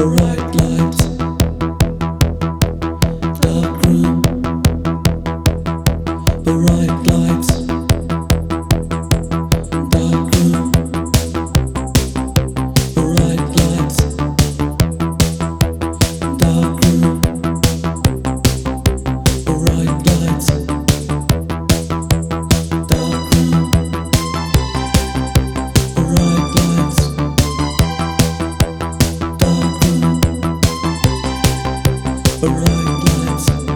The right lights Records.